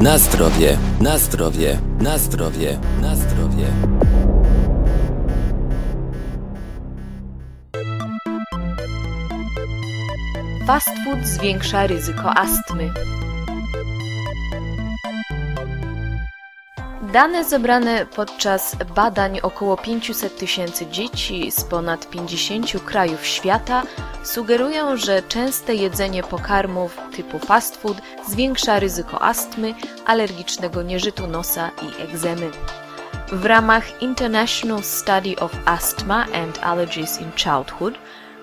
Na zdrowie, na zdrowie, na zdrowie, na zdrowie. Fast food zwiększa ryzyko astmy. Dane zebrane podczas badań około 500 tysięcy dzieci z ponad 50 krajów świata sugerują, że częste jedzenie pokarmów typu fast food zwiększa ryzyko astmy, alergicznego nieżytu nosa i egzemy. W ramach International Study of Asthma and Allergies in Childhood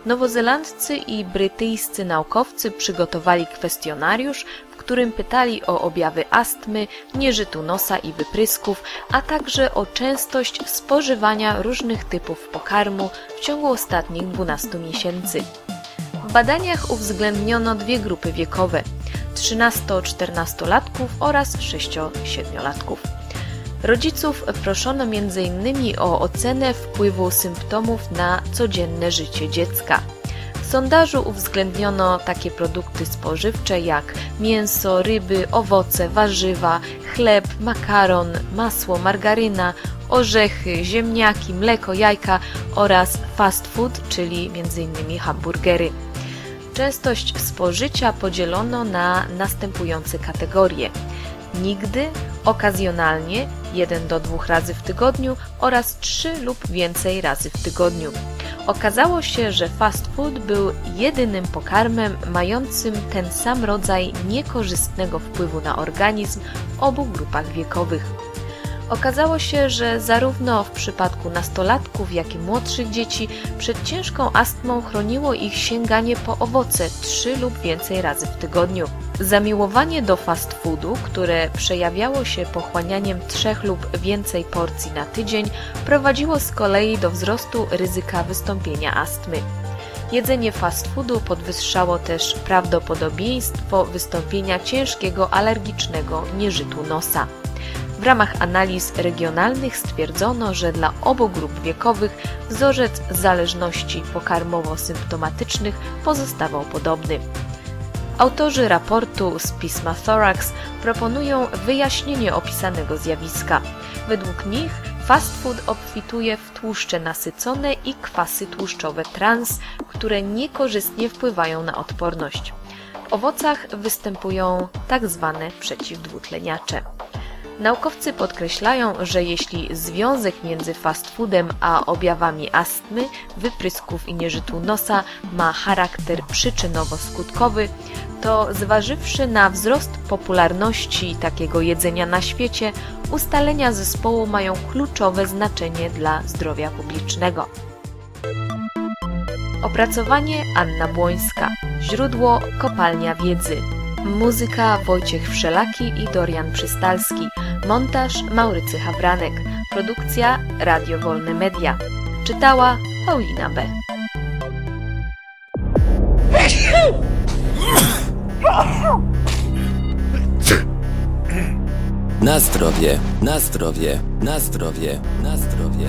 nowozelandcy i brytyjscy naukowcy przygotowali kwestionariusz, którym pytali o objawy astmy, nieżytu nosa i wyprysków, a także o częstość spożywania różnych typów pokarmu w ciągu ostatnich 12 miesięcy. W badaniach uwzględniono dwie grupy wiekowe 13-14-latków oraz 6-7-latków. Rodziców proszono m.in. o ocenę wpływu symptomów na codzienne życie dziecka. Sondażu uwzględniono takie produkty spożywcze jak mięso, ryby, owoce, warzywa, chleb, makaron, masło, margaryna, orzechy, ziemniaki, mleko, jajka oraz fast food, czyli m.in. hamburgery. Częstość spożycia podzielono na następujące kategorie: nigdy, okazjonalnie, 1 do 2 razy w tygodniu oraz 3 lub więcej razy w tygodniu. Okazało się, że fast food był jedynym pokarmem mającym ten sam rodzaj niekorzystnego wpływu na organizm w obu grupach wiekowych. Okazało się, że zarówno w przypadku nastolatków, jak i młodszych dzieci przed ciężką astmą chroniło ich sięganie po owoce 3 lub więcej razy w tygodniu. Zamiłowanie do fast foodu, które przejawiało się pochłanianiem 3 lub więcej porcji na tydzień, prowadziło z kolei do wzrostu ryzyka wystąpienia astmy. Jedzenie fast foodu podwyższało też prawdopodobieństwo wystąpienia ciężkiego alergicznego nieżytu nosa. W ramach analiz regionalnych stwierdzono, że dla obu grup wiekowych wzorzec zależności pokarmowo-symptomatycznych pozostawał podobny. Autorzy raportu z pisma Thorax proponują wyjaśnienie opisanego zjawiska. Według nich fast food obfituje w tłuszcze nasycone i kwasy tłuszczowe trans, które niekorzystnie wpływają na odporność. W owocach występują tak zwane przeciwdwutleniacze. Naukowcy podkreślają, że jeśli związek między fast foodem a objawami astmy, wyprysków i nieżytu nosa ma charakter przyczynowo-skutkowy, to zważywszy na wzrost popularności takiego jedzenia na świecie, ustalenia zespołu mają kluczowe znaczenie dla zdrowia publicznego. Opracowanie Anna Błońska. Źródło Kopalnia Wiedzy. Muzyka Wojciech Wszelaki i Dorian Przystalski. Montaż Maurycy Hawranek. Produkcja Radio Wolne Media. Czytała Paulina B. Na zdrowie, na zdrowie, na zdrowie, na zdrowie.